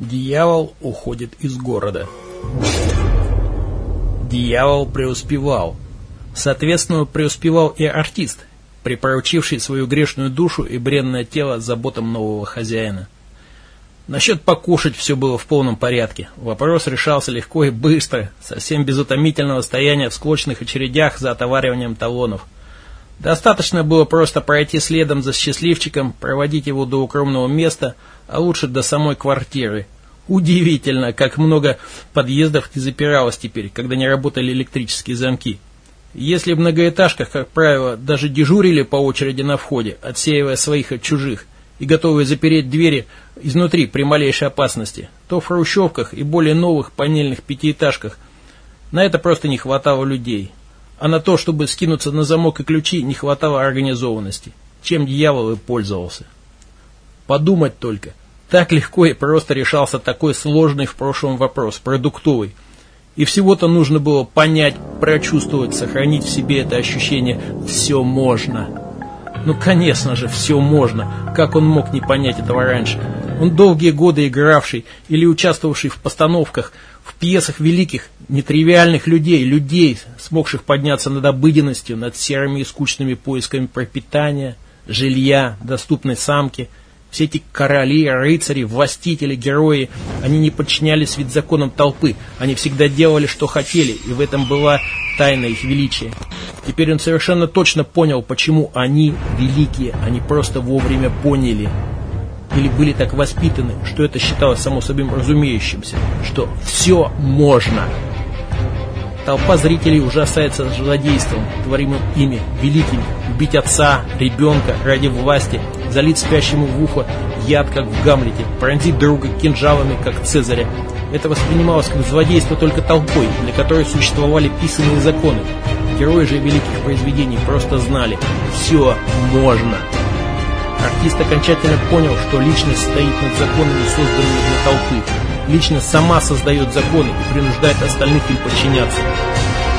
Дьявол уходит из города. Дьявол преуспевал. Соответственно, преуспевал и артист, припоручивший свою грешную душу и бренное тело заботам нового хозяина. Насчет покушать все было в полном порядке. Вопрос решался легко и быстро, совсем без утомительного стояния в склочных очередях за отовариванием талонов. Достаточно было просто пройти следом за счастливчиком, проводить его до укромного места, а лучше до самой квартиры. Удивительно, как много подъездов не запиралось теперь, когда не работали электрические замки. Если в многоэтажках, как правило, даже дежурили по очереди на входе, отсеивая своих от чужих, и готовые запереть двери изнутри при малейшей опасности, то в хрущевках и более новых панельных пятиэтажках на это просто не хватало людей. А на то, чтобы скинуться на замок и ключи, не хватало организованности, чем дьявол и пользовался. Подумать только, так легко и просто решался такой сложный в прошлом вопрос, продуктовый. И всего-то нужно было понять, прочувствовать, сохранить в себе это ощущение «все можно». Ну, конечно же, все можно. Как он мог не понять этого раньше? Он долгие годы игравший или участвовавший в постановках, в пьесах великих, нетривиальных людей, людей, смогших подняться над обыденностью, над серыми и скучными поисками пропитания, жилья, доступной самки – все эти короли, рыцари, властители, герои, они не подчинялись вид законам толпы, они всегда делали, что хотели, и в этом была тайна их величия. Теперь он совершенно точно понял, почему они великие, они просто вовремя поняли. Или были так воспитаны, что это считалось само собой разумеющимся, что все можно. Толпа зрителей ужасается злодейством, творимым ими, великими. Убить отца, ребенка ради власти, залить спящему в ухо яд, как в Гамлете, пронзить друга кинжалами, как Цезаря. Это воспринималось как злодейство только толпой, для которой существовали писанные законы. Герои же великих произведений просто знали «все можно». Артист окончательно понял, что личность стоит над законами, созданными для толпы. Личность сама создает законы и принуждает остальных им подчиняться.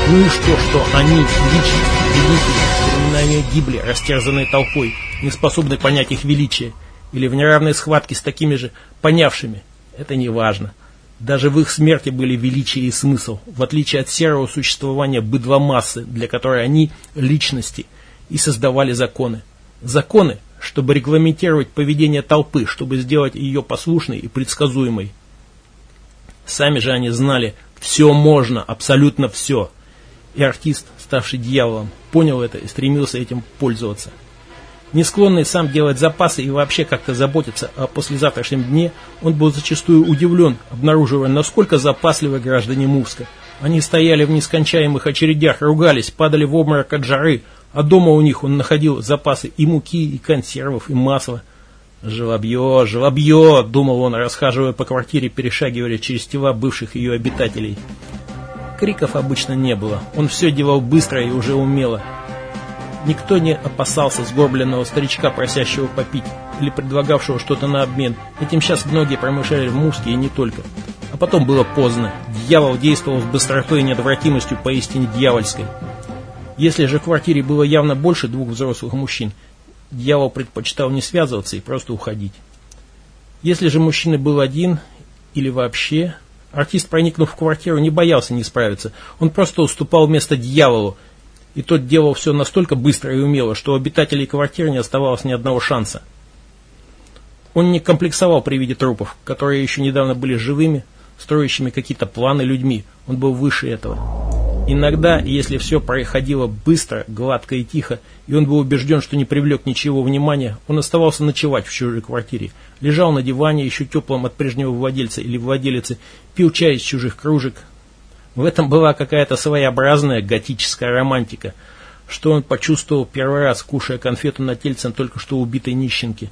Ну и что, что они, личности, великие, временами гибли, растерзанные толпой, не способны понять их величие, или в неравной схватке с такими же понявшими. Это не важно. Даже в их смерти были величие и смысл, в отличие от серого существования быдломассы, для которой они – личности, и создавали законы. Законы, чтобы регламентировать поведение толпы, чтобы сделать ее послушной и предсказуемой. Сами же они знали, все можно, абсолютно все. И артист, ставший дьяволом, понял это и стремился этим пользоваться. Не склонный сам делать запасы и вообще как-то заботиться о послезавтрашнем дне, он был зачастую удивлен, обнаруживая, насколько запасливы граждане Мувска. Они стояли в нескончаемых очередях, ругались, падали в обморок от жары, а дома у них он находил запасы и муки, и консервов, и масла. «Жлобье, жлобье!» — думал он, расхаживая по квартире, перешагивая через тела бывших ее обитателей. Криков обычно не было, он все делал быстро и уже умело. Никто не опасался сгорбленного старичка, просящего попить, или предлагавшего что-то на обмен. Этим сейчас многие промышляли в Муске и не только. А потом было поздно. Дьявол действовал с быстротой и неотвратимостью поистине дьявольской. Если же в квартире было явно больше двух взрослых мужчин, дьявол предпочитал не связываться и просто уходить. Если же мужчина был один или вообще, артист, проникнув в квартиру, не боялся не справиться. Он просто уступал место дьяволу, и тот делал все настолько быстро и умело, что у обитателей квартиры не оставалось ни одного шанса. Он не комплексовал при виде трупов, которые еще недавно были живыми, строящими какие-то планы людьми. Он был выше этого. Иногда, если все происходило быстро, гладко и тихо, и он был убежден, что не привлек ничего внимания, он оставался ночевать в чужой квартире, лежал на диване, еще теплым от прежнего владельца или владелицы, пил чай из чужих кружек. В этом была какая-то своеобразная готическая романтика, что он почувствовал первый раз, кушая конфету на тельцем только что убитой нищенки.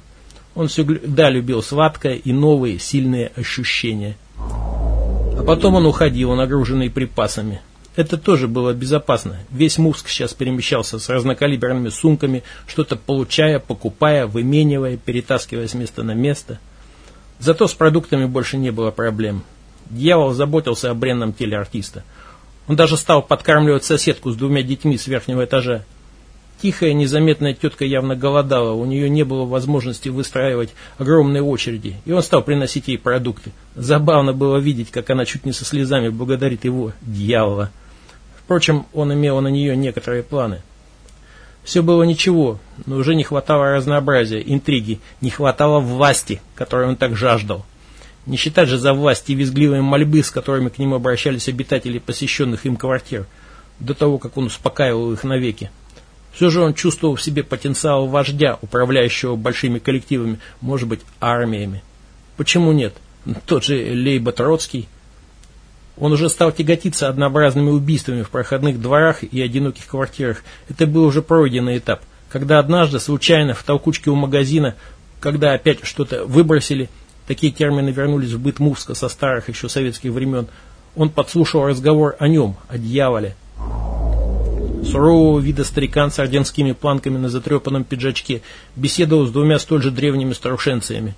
Он всегда любил сладкое и новые, сильные ощущения. А потом он уходил, нагруженный припасами. Это тоже было безопасно. Весь Мувск сейчас перемещался с разнокалиберными сумками, что-то получая, покупая, выменивая, перетаскивая с места на место. Зато с продуктами больше не было проблем. Дьявол заботился о бренном теле артиста. Он даже стал подкармливать соседку с двумя детьми с верхнего этажа. Тихая, незаметная тетка явно голодала, у нее не было возможности выстраивать огромные очереди, и он стал приносить ей продукты. Забавно было видеть, как она чуть не со слезами благодарит его, дьявола. Впрочем, он имел на нее некоторые планы. Все было ничего, но уже не хватало разнообразия, интриги, не хватало власти, которой он так жаждал. Не считать же за власть и визгливые мольбы, с которыми к нему обращались обитатели посещенных им квартир, до того, как он успокаивал их навеки. Все же он чувствовал в себе потенциал вождя, управляющего большими коллективами, может быть, армиями. Почему нет? Тот же Лейба Троцкий. Он уже стал тяготиться однообразными убийствами в проходных дворах и одиноких квартирах. Это был уже пройденный этап. Когда однажды, случайно, в толкучке у магазина, когда опять что-то выбросили, такие термины вернулись в быт Мувска со старых еще советских времен, он подслушал разговор о нем, о дьяволе. Сурового вида старикан с орденскими планками на затрепанном пиджачке беседовал с двумя столь же древними старушенциями.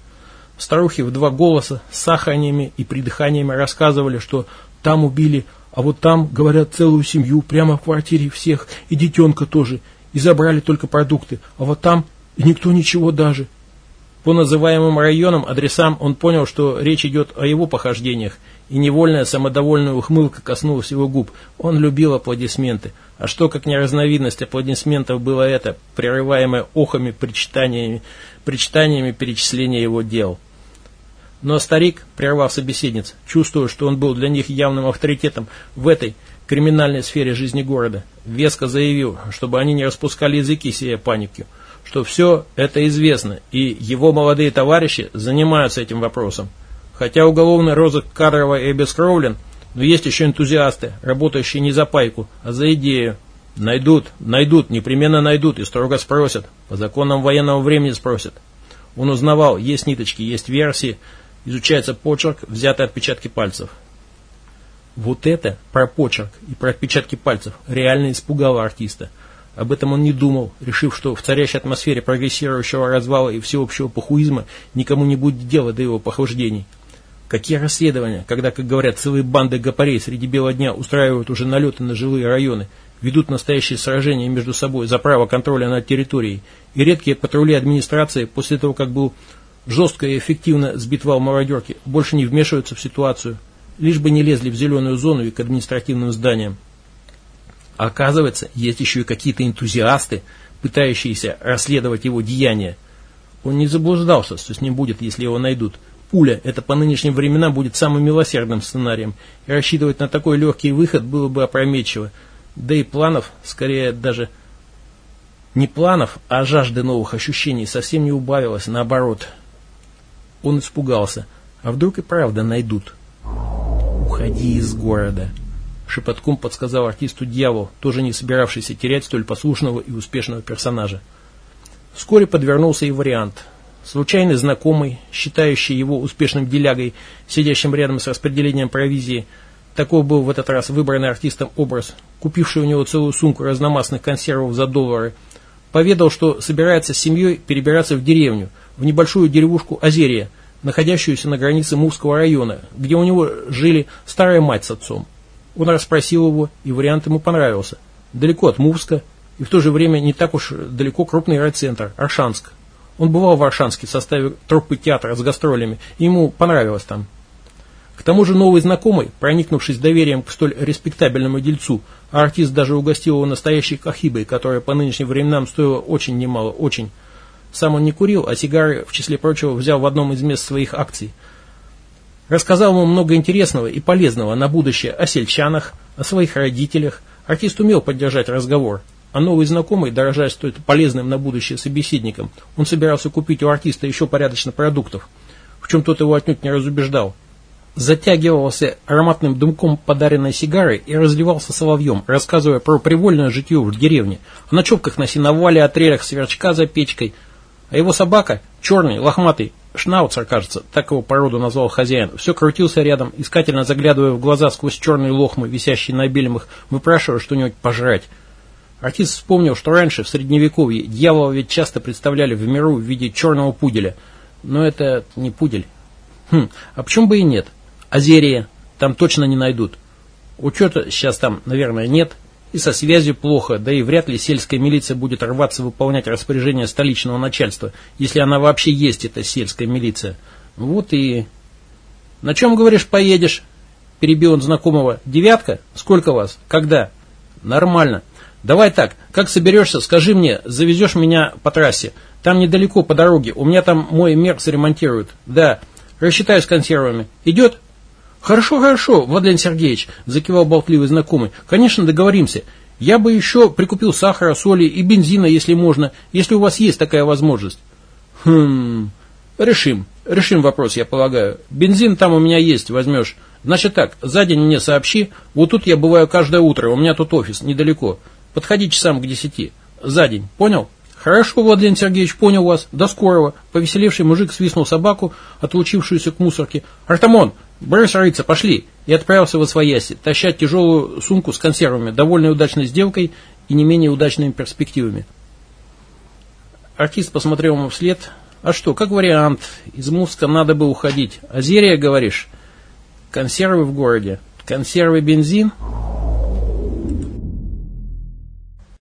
Старухи в два голоса с саханиями и придыханиями рассказывали, что там убили, а вот там, говорят, целую семью, прямо в квартире всех, и детенка тоже, и забрали только продукты, а вот там и никто ничего даже. По называемым районам, адресам он понял, что речь идет о его похождениях, и невольная самодовольная ухмылка коснулась его губ. Он любил аплодисменты. А что, как не разновидность аплодисментов было это, прерываемое охами, причитаниями, причитаниями перечисления его дел. Но старик, прервав собеседниц, чувствуя, что он был для них явным авторитетом в этой криминальной сфере жизни города, веско заявил, чтобы они не распускали языки, сея панику, что все это известно, и его молодые товарищи занимаются этим вопросом. Хотя уголовный розыск кадровый и обескровлен, но есть еще энтузиасты, работающие не за пайку, а за идею. Найдут, найдут, непременно найдут и строго спросят. По законам военного времени спросят. Он узнавал, есть ниточки, есть версии, изучается почерк, взятые отпечатки пальцев. Вот это, про почерк и про отпечатки пальцев, реально испугало артиста. Об этом он не думал, решив, что в царящей атмосфере прогрессирующего развала и всеобщего похуизма никому не будет дела до его похождений. Какие расследования, когда, как говорят, целые банды гопарей среди бела дня устраивают уже налеты на жилые районы, ведут настоящие сражения между собой за право контроля над территорией, и редкие патрули администрации после того, как был жестко и эффективно сбит вал мародерки, больше не вмешиваются в ситуацию, лишь бы не лезли в зеленую зону и к административным зданиям. Оказывается, есть еще и какие-то энтузиасты, пытающиеся расследовать его деяния. Он не заблуждался, что с ним будет, если его найдут – пуля. Это по нынешним временам будет самым милосердным сценарием. И рассчитывать на такой легкий выход было бы опрометчиво. Да и планов, скорее даже не планов, а жажды новых ощущений совсем не убавилось, наоборот. Он испугался. А вдруг и правда найдут? «Уходи из города», — шепотком подсказал артисту дьявол, тоже не собиравшийся терять столь послушного и успешного персонажа. Вскоре подвернулся и вариант. Случайный знакомый, считающий его успешным делягой, сидящим рядом с распределением провизии, такой был в этот раз выбранный артистом образ, купивший у него целую сумку разномастных консервов за доллары, поведал, что собирается с семьей перебираться в деревню, в небольшую деревушку Азерия, находящуюся на границе Мувского района, где у него жили старая мать с отцом. Он расспросил его, и вариант ему понравился. Далеко от Мувска, и в то же время не так уж далеко крупный райцентр, Аршанск, он бывал в Аршанске в составе труппы театра с гастролями, и ему понравилось там. К тому же новый знакомый, проникнувшись доверием к столь респектабельному дельцу, а артист даже угостил его настоящей кахибой, которая по нынешним временам стоила очень немало, очень. Сам он не курил, а сигары, в числе прочего, взял в одном из мест своих акций. Рассказал ему много интересного и полезного на будущее о сельчанах, о своих родителях. Артист умел поддержать разговор – а новый знакомый, дорожая стоит полезным на будущее собеседником, он собирался купить у артиста еще порядочно продуктов, в чем тот его отнюдь не разубеждал. Затягивался ароматным дымком подаренной сигары и разливался соловьем, рассказывая про привольное житье в деревне, о ночевках на сеновале, о трелях сверчка за печкой. А его собака, черный, лохматый, шнауцер, кажется, так его породу назвал хозяин, все крутился рядом, искательно заглядывая в глаза сквозь черные лохмы, висящие на бельмах, выпрашивая что-нибудь пожрать. Артист вспомнил, что раньше, в Средневековье, дьявола ведь часто представляли в миру в виде черного пуделя. Но это не пудель. Хм, а почему бы и нет? Азерия, там точно не найдут. Учета сейчас там, наверное, нет. И со связью плохо, да и вряд ли сельская милиция будет рваться выполнять распоряжение столичного начальства, если она вообще есть, эта сельская милиция. Вот и... На чем, говоришь, поедешь? Перебил он знакомого. Девятка? Сколько вас? Когда? Нормально. Давай так, как соберешься, скажи мне, завезешь меня по трассе. Там недалеко по дороге, у меня там мой Меркс ремонтируют. Да, рассчитаю с консервами. Идет? Хорошо, хорошо, Владлен Сергеевич, закивал болтливый знакомый. Конечно, договоримся. Я бы еще прикупил сахара, соли и бензина, если можно, если у вас есть такая возможность. Хм, решим. Решим вопрос, я полагаю. Бензин там у меня есть, возьмешь. Значит так, за день мне сообщи. Вот тут я бываю каждое утро, у меня тут офис, недалеко. Подходи часам к десяти. За день, понял? Хорошо, Владимир Сергеевич, понял вас. До скорого. Повеселевший мужик свистнул собаку, отлучившуюся к мусорке. Артамон, брось рыться, пошли. И отправился в Освояси, тащать тяжелую сумку с консервами, довольно удачной сделкой и не менее удачными перспективами. Артист посмотрел ему вслед, а что, как вариант, из Муска надо бы уходить. Азерия, говоришь? Консервы в городе. Консервы, бензин?